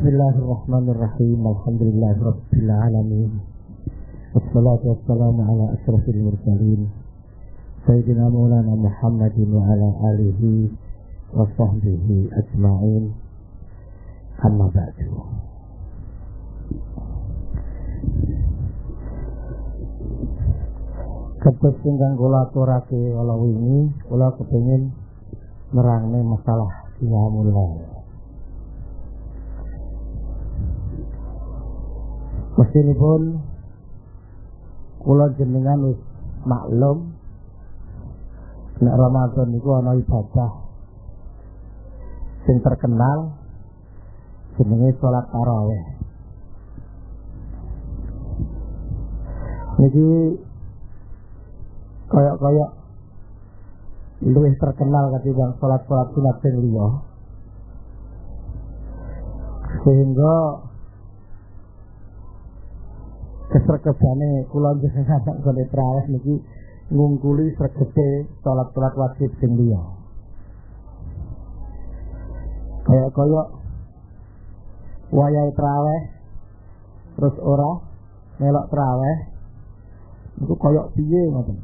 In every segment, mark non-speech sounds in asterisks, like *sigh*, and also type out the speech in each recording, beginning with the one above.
Bismillahirrahmanirrahim. Alhamdulillahirabbil alamin. Wassalatu wassalamu ala asyrafil mursalin. Sayyidina Maulana Muhammadin wa ala alihi wa sahbihi ajma'in. Amma ba'du. Ketus ingkang kula aturake kala wingi, kula kepengin nerangne masalah qiyamul lail. Pun kula jenengan wis maklum nek Ramadan niku ana ibadah sing terkenal jenenge salat tarawih. Niki kayak-kayak luwih terkenal ketimbang salat-salat sunat sing liya. Sehingga kesrekebane kula jenengan gone traweh niki ngungkuli sregete salat-salat wajib sing liya. Kayak koyo wayahe traweh terus ora melok traweh itu koyok piye ngoten.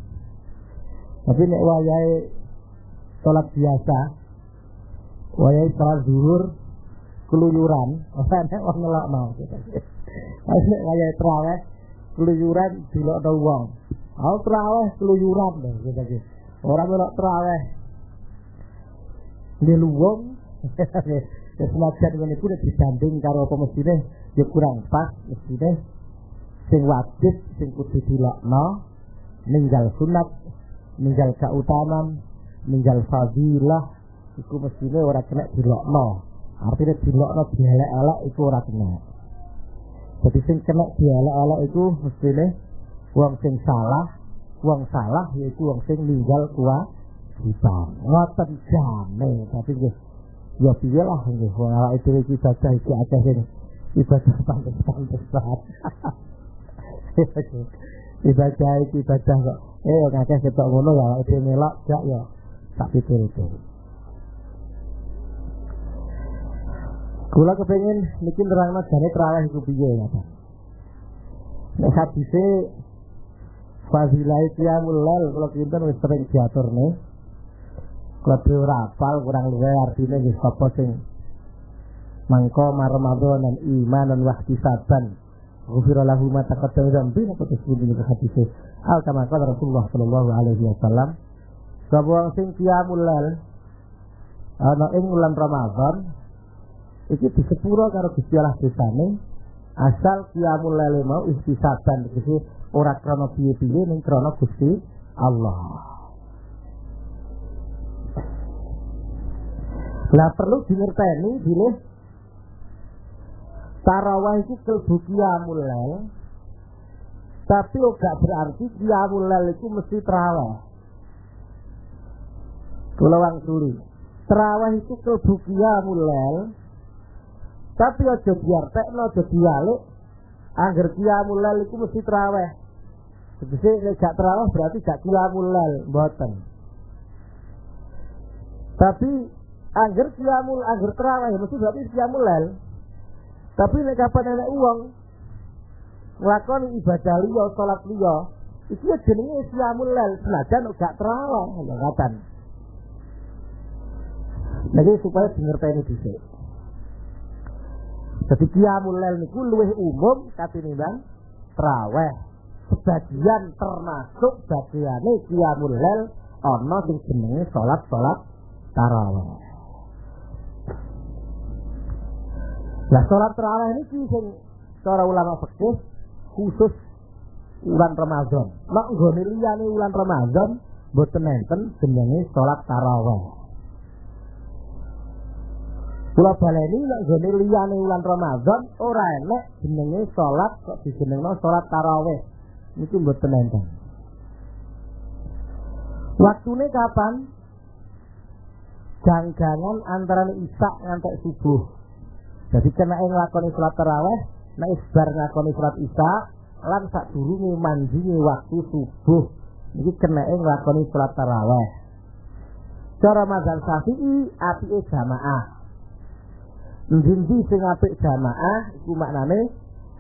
Tapi nek wayahe salat biasa wayahe salat zuhur keluyuran *laughs* ora nek wong ngelokno. Nek wayahe traweh keluyuran dilokno wong. Aku traweh keluyuran deh gitu gitu. Orang melok traweh di luwung. *laughs* Ya senajan ngene kuwi dibanding karo apa mestine ya kurang pas mestine sing wajib sing kudu dilokno. Ninggal sunat ninggal kautaman ninggal fadilah. Iku mestine ora kena dilokno. Artinya dilokno dielek-elek iku ora kena jadi sing kena dialek-alek itu mestine wong sing salah, wong salah yaitu wong sing ninggal kewajiban. Ngoten jane, tapi nggih ya piye lah nggih wong awake dhewe iki ibadah iki akeh sing ibadah pantes-pantes banget. *laughs* ibadah iki ibadah kok. Eh akeh ketok ngono ya dhewe melok gak ya tak pikir-pikir. Kula kepengin niki nerangno jane terawih iku piye ya, Pak. Nek hadise fadilah qiyamul lail kula kinten wis sering diaturne. Kula ora hafal kurang luwih artine wis sapa sing mangko Ramadan dan iman dan wahtisaban Ghufira lahu ma taqaddama dzambi apa disebut ini hadis. Al kama qala Rasulullah sallallahu alaihi wasallam. Sapa sing qiyamul lail ana ing bulan Ramadan iki disepuro karo Gusti Allah desane asal qiyamul lail mau istisaban iki ora krana piye-piye ning krana Gusti Allah. Lah perlu dingerteni bilih tarawih itu kelbu qiyamul lail tapi ora berarti qiyamul lail itu mesti terawih. Kula wang tuli. Terawih itu kelbu qiyamul lail tapi aja diartekno aja diwalik. Angger lail iku mesti traweh. Tegese nek gak berarti gak qiyamul lail, mboten. Tapi angger qiyamul angger traweh mesti berarti qiyamul lail. Tapi nek kapan enek uang nglakoni ibadah liya, salat liya, iki ya jenenge qiyamul lail, senajan gak traweh, ya katan. Jadi supaya ini dhisik. Jadi qiyamul lail niku luwih umum katinimbang traweh. Sebagian termasuk bagiane qiyamul lail ana sing jenenge salat-salat tarawih. Lah salat tarawih niki sing cara ulama fikih khusus bulan Ramadan. Nek nggone liyane bulan Ramadan mboten enten jenenge salat tarawih. Kula baleni nek gone liyane wulan Ramadan ora enek jenenge salat kok dijenengno salat tarawih. Niku mboten enten. Waktune kapan? Janggangan antara isak ngantek subuh. Jadi kena nglakoni salat tarawih, nek isbar nglakoni salat isak lan sak durunge mandi waktu subuh. Iki kena nglakoni salat tarawih. Cara mazhab Syafi'i apike jamaah. Ndi sing apik jamaah iku maknane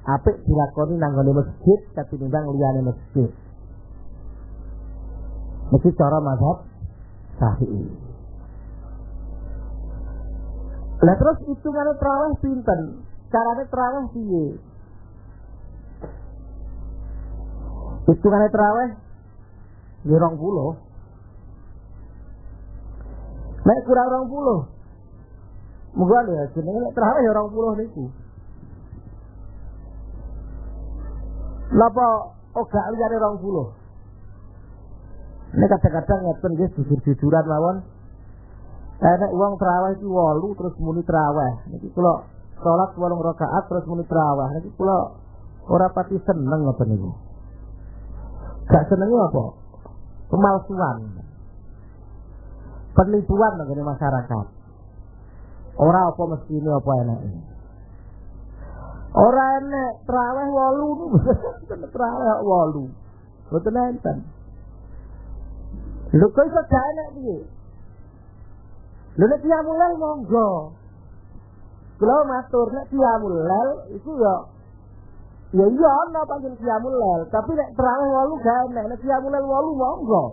apik dilakoni nang masjid ketimbang liyane masjid. Mesti cara mazhab sahih. Lah terus hitungane terawih pinten? Carane terawih piye? Hitungane terawih ya 20. Nek kurang 20. Muga ya jenenge terawih ya 20 niku. Lapa oga liyane 20? Ini kadang-kadang ngeten nggih jujur-jujuran mawon. Enek uang terawih iki 8 terus muni terawih. Niki kula salat 8 rakaat terus muni terawih. Niki kula ora pati seneng ngoten niku. Gak seneng apa? Pemalsuan. Penipuan nang masyarakat. Ora apa mesti ini apa enak ini. Ora enek terawih 8 *laughs* terawih 8. Boten enten. Lho kok iso gak enak piye? Lho nek mulai monggo. Kula matur nek mulai iku ya Ya iya ana panjen tapi nek terawih walu gak enak, nek mulai walu monggo.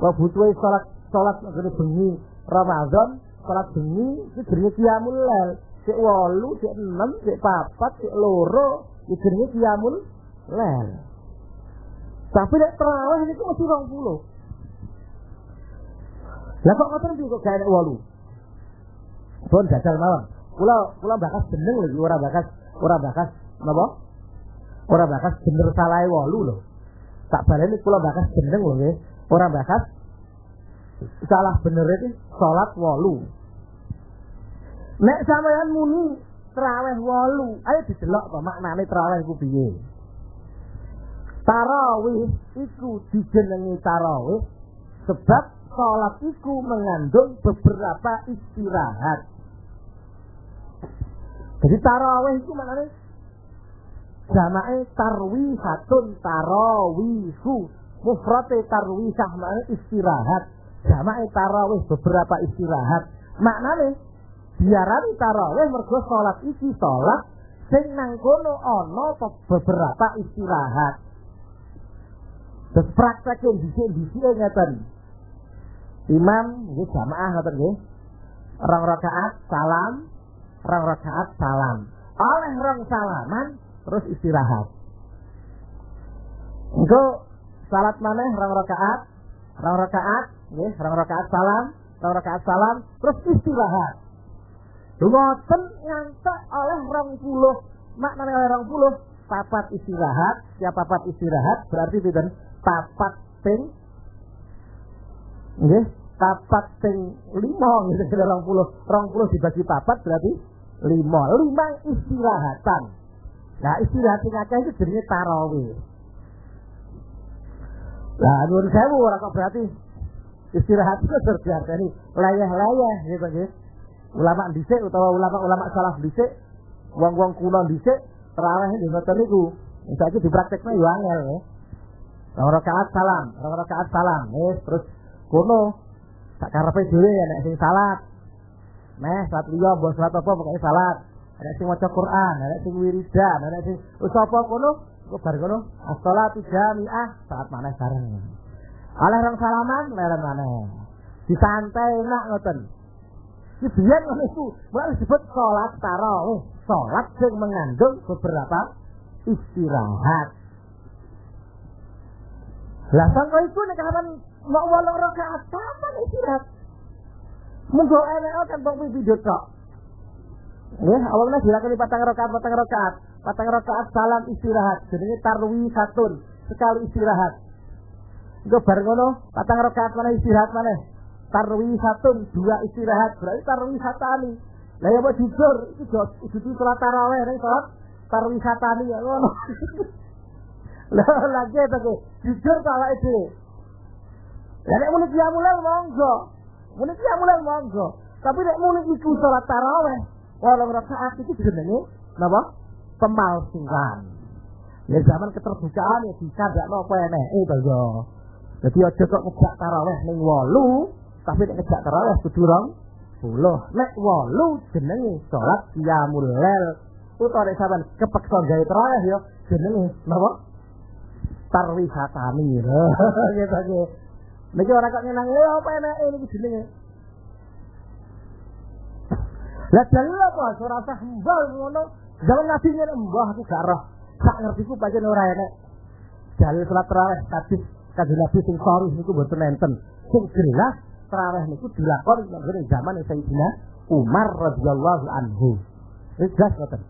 Wah butuhe salat salat ngene bengi Ramadan, salat bengi iki jenenge qiyamul lail. Sik walu, sik enam, sik papat, sik loro, iki jenenge qiyamul lail. Tapi nek terawih niku mesti 20. Lah kok ngoten iki kok gak enak wolu. Pun jajal mawon. Kula kula bakas jeneng lho ora bakas ora bakas napa? Ora bakas bener salah wolu lho. Tak baleni kula bakas jeneng lho nggih. Ora bakas salah bener iki salat wolu. Nek sampeyan muni traweh wolu, ayo didelok to maknane traweh iku piye. Tarawih iku dijenengi tarawih sebab sholat itu mengandung beberapa istirahat. Jadi tarawih itu maknanya jamae tarwihatun tarawihu. Mufrate tarwisah maknanya istirahat. Jamae tarawih beberapa istirahat. Maknanya diarani tarawih mergo sholat iki sholat sing nang kono ana beberapa istirahat. Terus praktekin dhisik-dhisik ngeten. Imam nggih jamaah ngoten nggih. Rong rakaat salam, rong rakaat salam. Oleh rong salaman terus istirahat. Engko salat maneh rong rakaat, rong rakaat nggih, rong rakaat salam, rong rakaat salam terus istirahat. Ngoten ngantek oleh rong puluh. Maknane oleh rong puluh papat istirahat, siap papat istirahat berarti pinten? Papat ping nggih papat sing lima gitu kira orang puluh. Orang puluh dibagi papat berarti lima. Lima istirahatan nah istirahat sing itu jadinya tarawih lah nuwun sewu ora kok berarti istirahat terbiasa ini layah-layah gitu gitu ulama dhisik utawa ulama-ulama salaf dhisik wong-wong kuno dhisik terawih di ngoten niku saiki dipraktekno yo angel ya Rong rakaat salam, rong rakaat salam, eh terus kuno tak karepe dhewe nek sing salat. Meh salat liya mbok salat apa pokoke salat. Nek sing maca Quran, nek sing wiridan, nek sing wis apa kono, kok bar kono as-shalatu jami'ah saat maneh bareng. Oleh orang salaman leren maneh. Disantai enak ngoten. Iki biyen ngono iku, malah disebut salat tarawih, salat sing mengandung beberapa istirahat. Lah sangko iku nek kapan mau walau rakaat kapan istirahat? Munggo enek kan bang video tok. Ya, awalnya silakan patang rakaat, patang rakaat, patang rakaat salam istirahat. Jadi tarwi satun sekali istirahat. Gue bareng ngono, patang rakaat mana istirahat mana? Tarwi satun dua istirahat, berarti tarwi satani. Lah ya mau jujur, itu itu sholat taraweh, nih sholat tarwi satani ya ngono. *laughs* Lah lagi itu jujur kalau itu Ya nek muni mulai monggo. Muni mulai monggo. Tapi nek muni iku salat tarawih, walau rakaat itu jenenge napa? Pemalsuan. Ya zaman keterbukaan ya bisa gak nopo enek itu yo. Jadi aja kok ngejak tarawih ning 8, tapi ngejak tarawih kudu rong nek 8 jenenge salat qiyamul lail. Utawa nek sampean kepeksa gawe terawih ya jenenge napa? Tarwihatani. *laughs* Gitu gitu. Niki ora kok nyenang ya apa enake niki jenenge. Lah dalil apa? Ora usah mbah ngono Zaman Nabi ngene mbah aku gak roh sak ngerti ku pancen ora enek. Dalil salat tarawih hadis kanjeng Nabi sing sahih niku mboten enten sing jelas tarawih niku dilakoni ning zaman Sayyidina Umar radhiyallahu anhu. Wis jelas ngoten.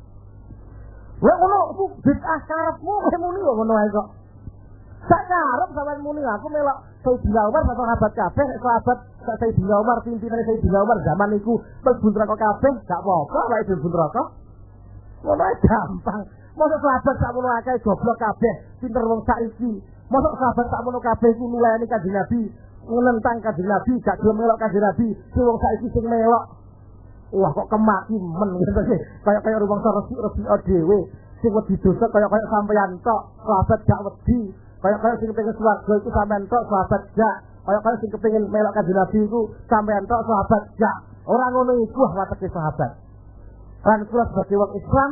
Wah ngono ku bid'ah karepmu muni ngono ae kok. Sak karep sampean muni aku melok Sayyidina Umar sama sahabat kabeh. Sahabat Sayyidina Umar pimpinan Sayyidina Umar zaman niku mlebu neraka kabeh gak apa-apa wae mlebu neraka Ngono gampang Masa sahabat sak mono akeh goblok kabeh, pinter wong saiki. Masa sahabat sak mono kabeh ku nuleni kanjeng Nabi, nentang kanjeng Nabi, gak gelem melok kanjeng Nabi, sing wong saiki sing melok. Wah kok kemaki men gitu sih. Kayak kayak rumah resi resi dhewe. Sing wedi dosa kayak kayak sampeyan tok, sahabat gak wedi. Kayak kayak sing pengen swarga iku sampeyan tok, sahabat gak. Kayak kayak sing kepengin melok kanjeng Nabi iku sampeyan tok, sahabat gak. Ora ngono iku wateke sahabat. Kan kula sebagai wong Islam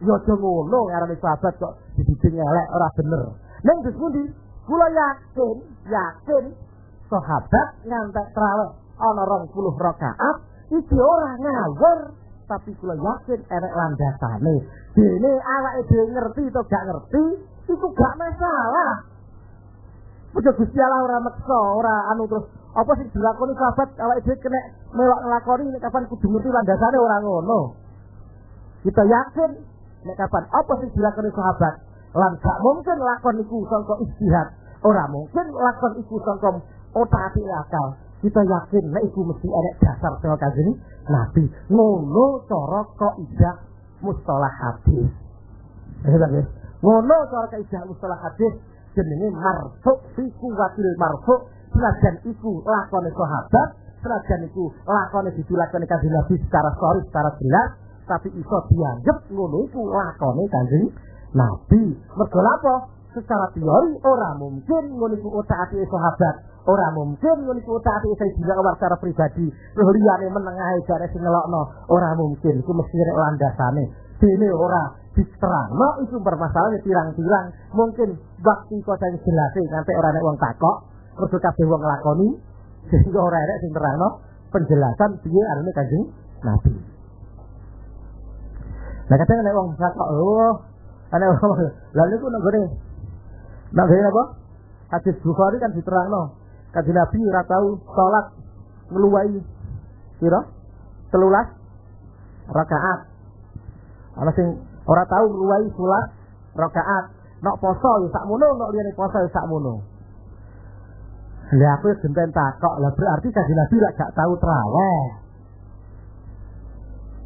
Ya aja ngono ngarani sahabat kok dibimbing elek ora bener. Ning terus pundi? Kula yakin, yakin sahabat ngantek traweh ana 20 rakaat iki ora ngawur tapi kula yakin enek landasane. Dene awake dhewe ngerti to gak ngerti, iku gak masalah. Puja Gusti Allah ora meksa, ora anu terus apa sih dilakoni sahabat awake dhewe kena melok nglakoni nek kapan kudu ngerti landasane ora ngono. Kita yakin nek kapan apa sih dilakoni sahabat? Lan gak mungkin lakon iku sangka istihad. Ora mungkin lakon iku sangka otak akal. Kita yakin nek iku mesti ada dasar saka kanjeng Nabi. Ngono cara ijak mustalah hadis. Ya? Ngono cara kaidah mustalah hadis jenenge marfu fi kuwatil marfu. Senajan iku lakone sahabat senajan iku lakone ditulakone kanjeng Nabi secara sahih secara jelas tapi iso dianggap ngono iku lakone Kanjeng Nabi. Mergo apa? Secara teori ora mungkin ngono iku utaati sahabat. Ora mungkin ngono iku utaati Sayyidina Umar secara pribadi. Liyane menengahe jare sing ngelokno. Ora mungkin iku mesti rek landasane. Dene ora diterangno iku permasalahan pirang-pirang. Mungkin waktu kok sing jelas nganti ora nek wong takok, mergo kabeh wong nglakoni sehingga ora enek sing terangno penjelasan piye arane Kanjeng Nabi. Nah kadang nek wong kok oh ana wong lha niku nang gone nang gone apa? Hadis Bukhari kan diterangno. Kanjeng Nabi ora tau salat ngluwahi pira? 13 rakaat. Ana sing ora tau ngluwahi salat rakaat. Nok poso ya sakmono, nok liyane poso ya sakmono. Lah aku genten takok, lah berarti kanjeng Nabi gak tau traweh.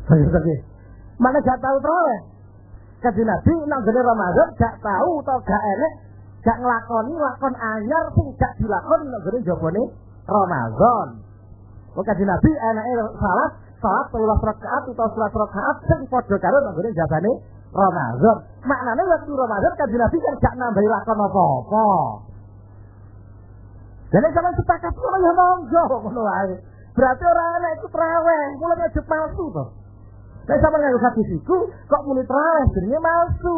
Saya Mana gak tahu terawih. Kaji Nabi nang gede Ramadan gak tahu atau gak enek gak ngelakoni lakon anyar sing gak dilakon nang gede jabone Ramadan. Kok kaji Nabi enake salat salat telulas rakaat atau salat rakaat sing padha karo nang gede jabane Ramadan. Maknane waktu Ramadan kaji Nabi kan gak nambahi lakon apa-apa. Jadi kalau sepakat ngono ya monggo ngono wae. Berarti orang enak itu terawih, mulai aja palsu toh. Nek sama nganggo hadis iku kok muni terawih jenenge palsu.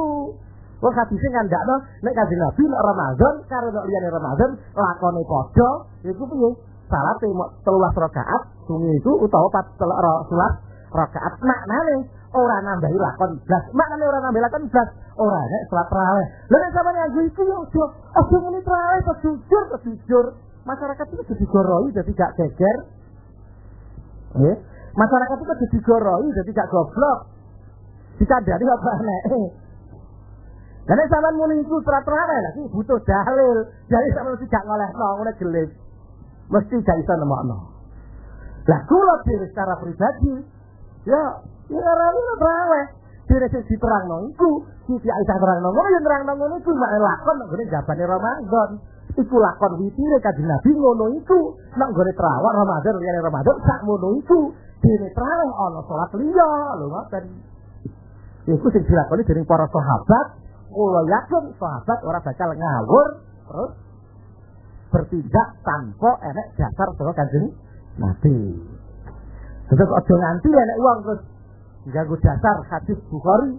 Wong hadise ngandakno nek kanjeng Nabi nek Ramadan karo nek liyane Ramadan lakone padha iku piye? Salate mok 13 rakaat sungi itu utawa 4 salat rakaat maknane ora nambahi lakon blas. Maknane ora nambahi lakon blas. Ora nek salat terawih. Lha nek sampeyan nganggo iku yo aja aja muni terawih kok jujur kok jujur. Masyarakat itu digoroi jadi gak geger. Nggih. Masyarakat itu kan digoroi, jadi gak goblok. Dikandani apa nek. Dan nek sampean muni iku terang-terangan lagi butuh dalil. Jadi sampean mesti gak ngolehno ngene gelis. Mesti gak iso nemokno. Lah kula dhewe secara pribadi ya ya ora ngono trawe. Dhewe sing diterangno iku Siti Aisyah terangno ngono ya terangno ngono iku mak lakon nek jabane Ramadan. Iku lakon witire kanjeng Nabi ngono iku. Nek nggone terawih Ramadan liyane Ramadan sak ngono iku dene terawih ana salat liya lho ngoten. Iku sing dilakoni dening para sahabat, kula yakin sahabat ora bakal ngawur terus bertindak tanpa enek dasar saka Kanjeng Nabi. Terus aja nganti nek wong terus ganggu dasar hadis Bukhari.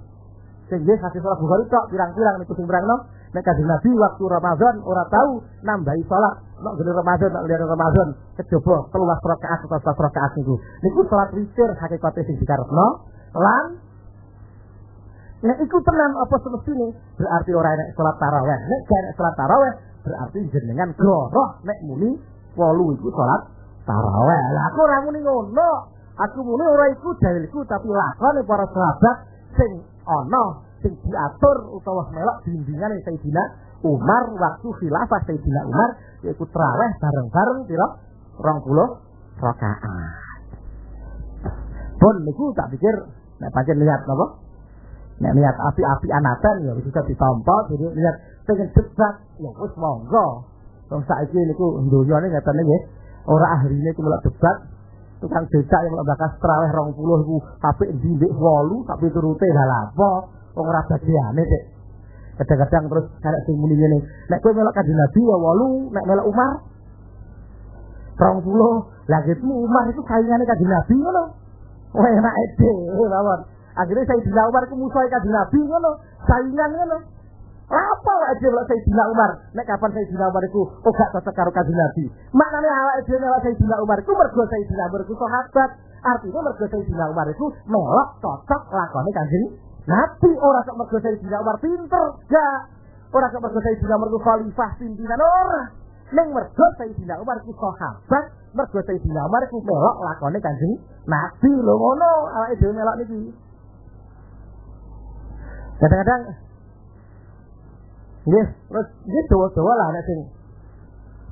Sing hadis salat Bukhari tok pirang-pirang niku sing pirangno nek kanjeng Nabi waktu Ramadan ora tahu nambahi salat nek gene Ramadan nek liyan Ramadan kejaba 13 rakaat atau 14 rakaat niku. Niku salat witir hakikate sing dikarepno lan Nek iku tenan apa semestine berarti ora enek salat tarawih. Nek gak enek salat tarawih berarti jenengan goroh nek muni 8 iku salat tarawih. Lah aku ora muni ngono. Aku muni ora iku dalilku tapi lakone para sahabat sing ana sing diatur utawa melok bimbingan Sayyidina Umar waktu khilafah Sayyidina Umar yaitu terawih bareng-bareng pira 20 rakaat. Pun niku tak pikir nek pancen lihat napa? Nek lihat api-api anatan ya bisa ditampa jadi lihat pengen debat ya wis monggo. Wong saiki niku ndonyane ngeten nggih. Ora ahline ku melok debat tukang becak yang bakas terawih 20 iku apik ndek 8 tapi turute lha apa? wong ora bagiane sik. Kadang-kadang terus arek sing muni ngene, nek kowe melok kanjeng Nabi ya 8, nek melok Umar 20. Lah gitu Umar itu saingane kanjeng Nabi ngono. Wah enak dhewe *laughs* mawon. Akhirnya saya Umar itu musuh kanjeng Nabi ngono, saingan ngono. Apa aja kalau Sayyidina Umar? Nek kapan Sayyidina Umar itu oh gak cocok karo kanjeng Nabi. Maknane awake dhewe nek Sayyidina Umar itu mergo Sayyidina Umar itu sahabat. Artinya mergo Sayyidina Umar itu melok cocok lakone kanjeng Nabi orang kok mergo Sayyidina Umar pinter, gak. Orang kok mergo Sayyidina Umar ku khalifah pimpinan orang. Neng mergo Sayyidina Umar ku sahabat, mergo Sayyidina Umar ku melok lakone Kanjeng Nabi lho ngono, awake dhewe melok niki. Kadang-kadang Nggih, terus nggih dawa-dawa lah nek sing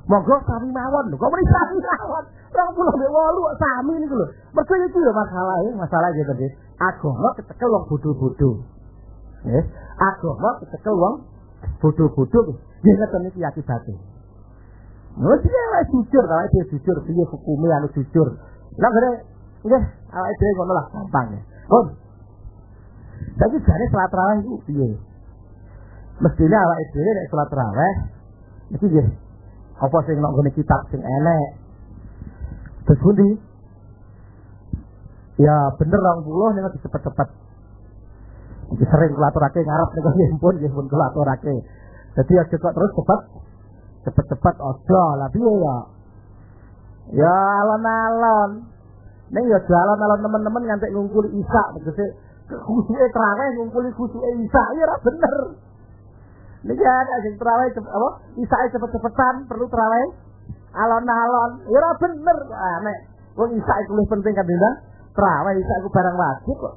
Monggo sami mawon lho, kok mrene sami mawon. 28 sami niku lho. Mergo iki lho masalah masalah gitu deh. Agama kecekel wong bodho-bodho. Nggih, agama kecekel wong bodho-bodho. Nggih ngeten iki akibate. Wes iki awake jujur, awake dhewe jujur, piye hukume anu jujur. Lah gere nggih, awake dhewe ngono lah gampang. Oh. Tapi jane salat iku piye? Mestinya awake dhewe nek salat tarawih iki nggih apa sing nek ngene kitab sing elek. Terus pundi? Ya bener orang puluh nih cepet-cepet. Iki sering kelaturake ngarep nih nggih pun nggih pun kelaturake. Jadi ya cepat terus cepat cepet-cepet ojo lah piye ya. Ya alon-alon. Ning ya jalan-alon teman-teman ngantek ngungkuli Isa tegese khusuke terawih ngungkuli khusuke Isa ya ora bener. Ada sing terawih apa? Isa cepet-cepetan perlu terawih alon-alon. Ya ora bener aneh. Wong Isa iku luwih penting kan Terawih Isa iku barang wajib kok.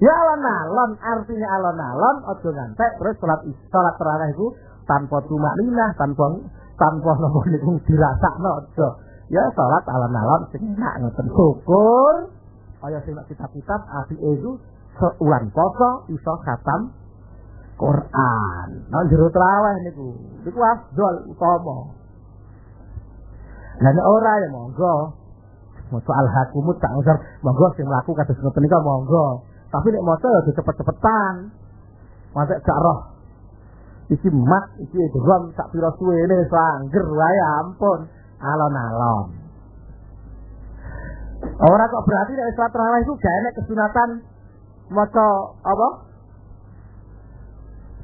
Ya alon-alon artinya alon-alon aja ngantek terus salat salat terawih iku tanpa tumak linah, tanpa tanpa nopo niku dirasakno aja. Ya salat alon-alon sing enak ngoten syukur. Kaya sing kitab-kitab apike iku seulan poso iso khatam Quran. Nang jero traweh niku. Niku afdol utama. Lah nek ora ya monggo. Soal hakumut tak usah monggo sing mlaku kados ngoten niku monggo. Tapi nek maca ya cepet-cepetan. Masa gak roh. Iki mat, iki drum sak pira suwene sangger wae ampun. Alon-alon. Ora kok berarti nek salat tarawih iku gak enek kesunatan maca apa?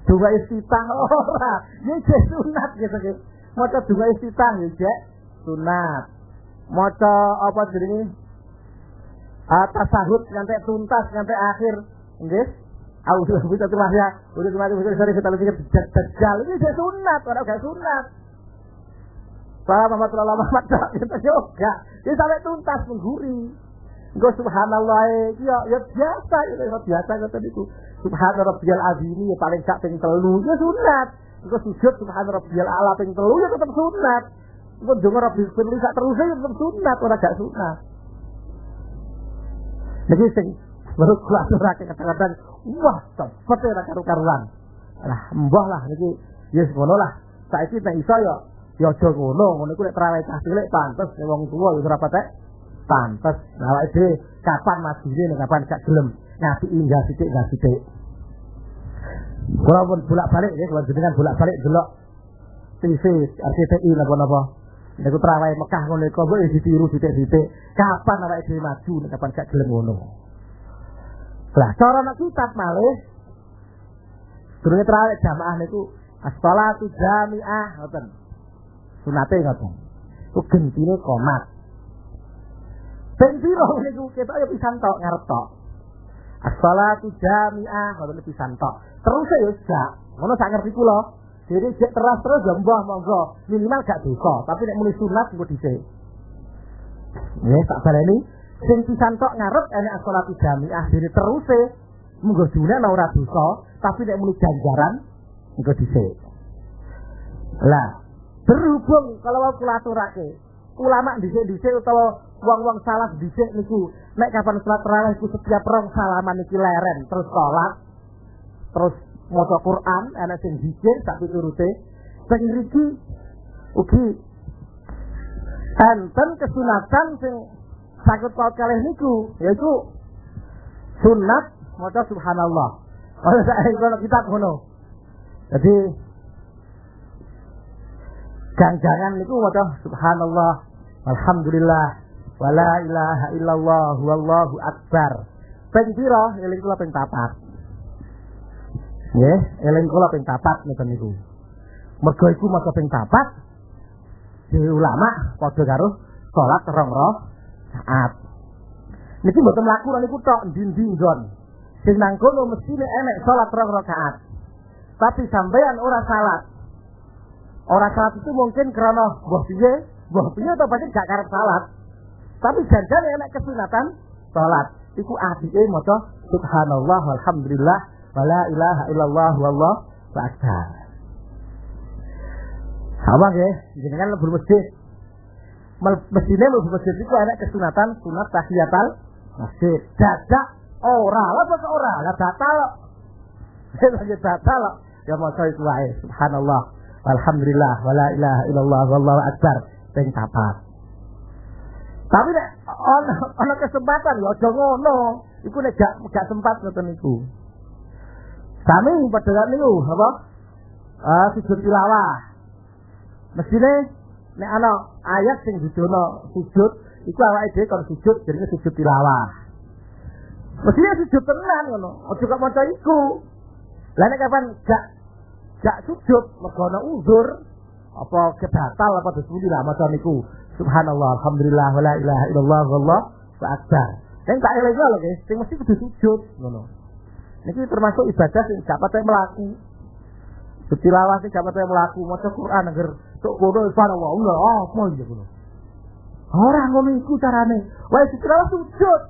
Dua istitah *laughs* ora. Iki sunat gitu gitu. Maca dua istitah ya jek sunat. Maca apa jenenge? Atas sahut nganti tuntas nganti akhir. Nggih. Auzu billahi satu mahya. Udah kemarin bisa sore kita lebih dajjal. Ini jek sunat, ora gak sunat. Salam Muhammad sallallahu alaihi wasallam kita juga. Ini sampai tuntas mengguri. Engko subhanallah ya ya biasa ya biasa kata itu. Subhana rabbiyal azim ya paling gak ping telu ya sunat. Engko sujud subhana rabbiyal ala ping telu ya tetep sunat. Engko donga rabbil firli sak terus ya tetep sunat ora gak sunat. Niki sing baru kelaturake kata-kata wah cepet ya karu-karuan. Lah mbah lah niki ya ngono lah. Saiki nek iso ya ya aja ngono, ngono iku nek traweh cah cilik pantes wong tuwa wis ora patek pantes. Lah awake kapan majine kapan gak gelem ngapi indah sithik enggak sithik. Kula pun bolak-balik ya, kalau jenengan bolak-balik delok TV RCTI napa napa. Niku terawih Mekah ngono iku kok ditiru sithik-sithik. Kapan awake dhewe maju kapan gak gelem ngono. Lah cara nek kitab malih Durunge terawih jamaah niku as-shalatu jami'ah ngoten. Sunate ngoten. Ku gentine komat. Ben piro niku ketok ya pisan tok ngarep tok. As-shalatu jami'ah ngoten pisan tok. Terus ya gak ngono sak ngerti kula. Jadi cek terus terus ya mbah monggo minimal gak dosa, tapi nek muni sunat engko dhisik. Nggih, tak baleni sing pisan tok ngarep enek salat jamiah dene teruse monggo dune ora dosa, tapi nek muni ganjaran engko dhisik. Lah, berhubung kalau kula aturake, ulama dhisik-dhisik utawa wong-wong salah dhisik niku nek kapan salat tarawih iku setiap rong salaman iki leren terus salat terus maca Quran ana sing zikir sak piturute. Sing mriki ugi enten kesunatan sing sakit paut kalih niku yaitu sunat maca subhanallah. *laughs* Kalau saya kalau kita ngono. Jadi jangan-jangan niku maca subhanallah alhamdulillah wala ilaha illallah wallahu akbar ping pira eling kula ping papat Nggih, eling kula ping papat ngoten niku. Mergo iku masa ping papat di ulama padha karo salat rong saat. Niki mboten mlaku niku tok ndi-ndi nggon. Sing nang kono mesti enek salat rong rakaat. Tapi sampean ora salat. Ora salat itu mungkin karena mbah piye, mbah piye atau pancen gak karep salat. Tapi jangan enek kesunatan salat. Iku adike maca subhanallah walhamdulillah Wala ilaha illallah wallah akbar. Apa nggih? Jenengan lebur masjid. Mesine lebur masjid itu ada kesunatan sunat tahiyatal masjid. Dadak ora, apa kok ora? Lah batal. Lagi batal. Ya maca iku wae. Subhanallah. Alhamdulillah wala ilaha illallah wallahu akbar. Ping papat. Tapi nek ana ana kesempatan ya aja ngono. Iku nek gak gak sempat ngoten niku. Kami pada niku apa? Ah sujud tilawah. Mestine nek ana ayat sing dijono sujud, iku awake dhewe kon sujud jenenge sujud tilawah. Mestine sujud tenan ngono. Aja kok maca iku. Lah nek kapan gak gak sujud mergo ana uzur apa kebatal apa disebut lah maca niku. Subhanallah, alhamdulillah, wala ilaha illallah, wallahu akbar. Sing tak eling lho, sing mesti kudu sujud ngono. Ini termasuk ibadah sing gak patah melaku. Betilawah sing gak patah melaku, maca Quran agar tok kono subhanallah, Allah, apa iki kono. Ora ngono iku carane. Wae betilawah sujud.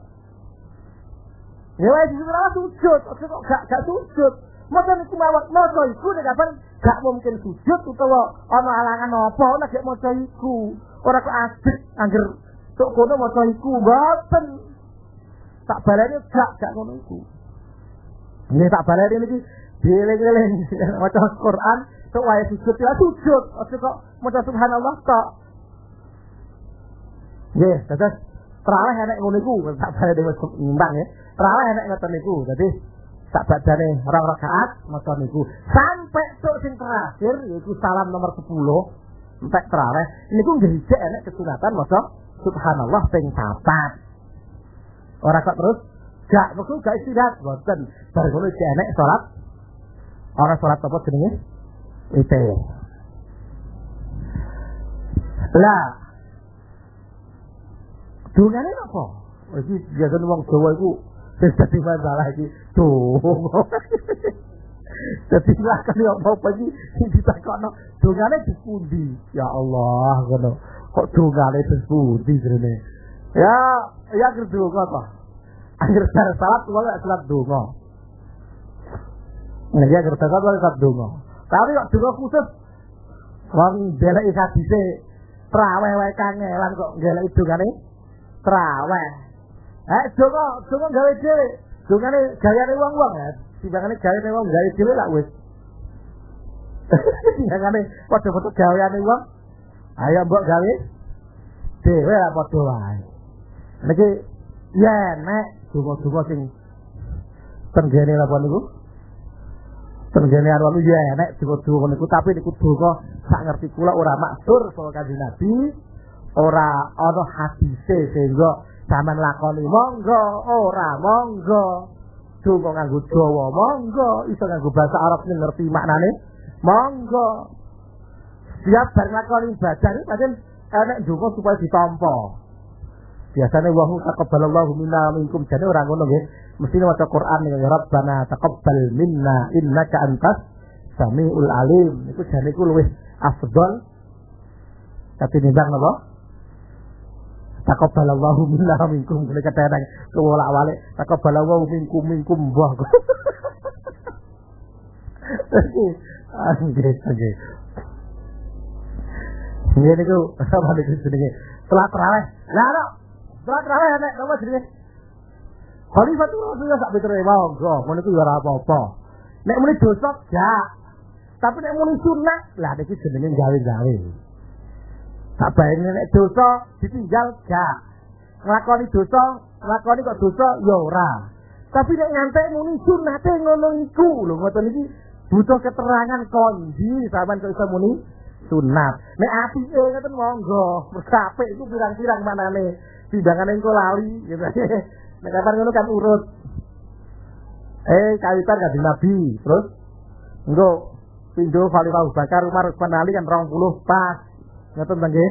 Ya wae betilawah sujud, kok gak gak sujud. Maca niku mawon maca iku nek kapan gak mungkin sujud utawa ana alangan apa nek gak maca iku. Ora kok asik angger tok kono maca iku mboten. Tak baleni gak gak ngono iku. Ini tak balik ini dieling-eling *laughs* maca Quran tok wae sujud ya sujud. Ojo kok maca subhanallah tok. Nggih, terus terawih enek ngono iku, tak balik dhewe nyimbang ya. Terawih enek ngoten niku. Dadi sak badane orang rakaat maca niku. Sampai tok sing terakhir yaiku salam nomor 10 sampai terawih niku nggih enek kesunatan maca subhanallah ping 4. Ora kok terus Gak, maksud gak istirahat, boten. Bareng ngono enek salat. Ora salat apa jenenge? Itu. Lah. Dungane apa? Iki biasa wong Jawa iku wis dadi masalah iki. Donga. Dadi lah kali apa-apa iki sing ditakokno, dungane dipundi? Ya Allah, ngono. Kok dungane dipundi jrene? Ya, ya kerja apa? Akhir bar salat kula gak salat donga. Nah, ya akhir salat kula salat donga. Tapi kok donga khusus wong deleki hadise traweh wae kangelan kok deleki dongane traweh. Eh donga, donga gawe dhewe. Dongane gayane wong-wong ya. Timbangane gayane wong gawe dhewe lak wis. *laughs* Timbangane padha-padha gaweane wong. Ayo mbok gawe dhewe lah padha wae. Niki ya nek donga-donga sing tenggene apa niku? Tenggene arwah ya nek donga-donga niku tapi niku donga sak ngerti kula ora maksur saka Kanjeng Nabi, ora ana hadise sehingga sampean lakoni monggo, ora monggo. Donga nganggo Jawa monggo, iso nganggo bahasa Arab sing ngerti maknane monggo. Siap bar lakoni ibadah iki pancen enek donga supaya ditampa. Biasanya wahu taqabbalallahu minna minkum jane ora ngono nggih. Mesti maca Quran ya Rabbana taqabbal minna innaka antas samiul alim. Iku jane iku luwih afdol ketimbang napa? Taqabbalallahu minna minkum kene keteng kewolak-walik taqabbalallahu minkum minkum mbah. Nggih, nggih. Nggih niku apa niku jenenge? Setelah terawih. Lah Salat raweh nek napa jenenge? Khalifatul Rasulullah sak pitere monggo, ngono iku ya ora apa-apa. Nek muni dosa gak. Tapi nek muni sunah, lah iki jenenge gawe-gawe. Tak bayangin nek dosa ditinggal gak. Nglakoni dosa, nglakoni kok dosa ya ora. Tapi nek ngantek muni sunate ngono iku lho ngoten iki butuh keterangan kondi sampean kok iso muni sunat. Nek apike ngoten monggo, bersape iku pirang-pirang manane timbangan engko lali gitu. *laughs* Nek kapan ngono kan urut. Eh kawitan kanjeng Nabi, terus engko pindho Khalifah Abu Bakar Umar Utsman Ali kan 20 pas. Ngoten nggih?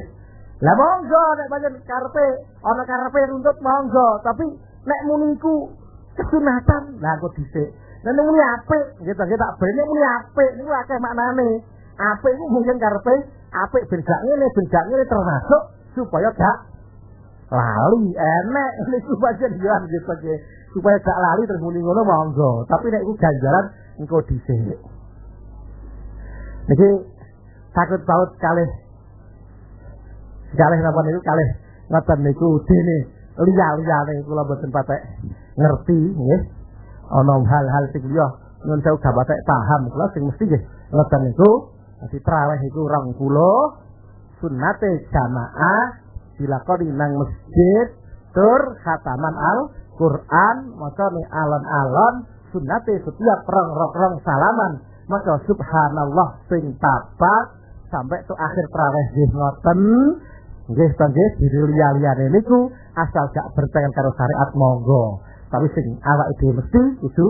Lah monggo nek pancen karepe ana karepe runtut monggo, tapi nek muni iku kesunatan, lah kok dhisik. Nek muni apik, gitu kita tak bene muni apik niku akeh maknane. Apik iku mungkin karepe apik ben gak ngene, ben gak ngene termasuk supaya gak lali enek *laughs* niku pancen jalan gitu aja supaya gak lali terus muni ngono monggo tapi nek iku ganjaran engko dhisik niki takut paut kalih kalih napa niku? Kalih ngoten niku dene liya-liyane kula boten patek ngerti nggih. Ana hal-hal sing liya nyuwun sewu gak patek paham kula sing mesti nggih ngoten niku. Dadi traweh iku 20 sunnate jamaah dilakoni nang masjid tur khataman al Quran maka nih alon-alon sunnate setiap rong rong rong salaman. Maka subhanallah sing tapak sampai tu akhir terawih nggih ngoten nggih to nggih diri liya-liyane niku asal gak bertengan karo syariat monggo tapi sing awak dhewe mesti kudu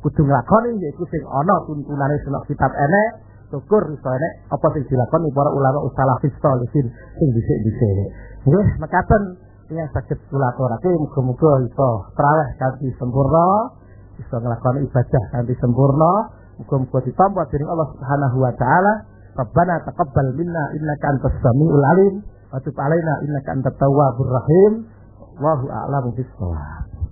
kudu nglakoni yaiku sing ana tuntunane sunah kitab enek syukur iso enek apa sing dilakoni para ulama usalafis salihin sing dhisik-dhisik. Nggih, mekaten yang saged kula aturake muga-muga iso traweh kanthi sempurna, iso nglakoni ibadah kanthi sempurna, muga-muga ditampa dening Allah Subhanahu wa taala. Rabbana taqabbal minna innaka antas samiul alim wa tub alaina innaka antat tawwabur rahim. Wallahu a'lamu bissawab.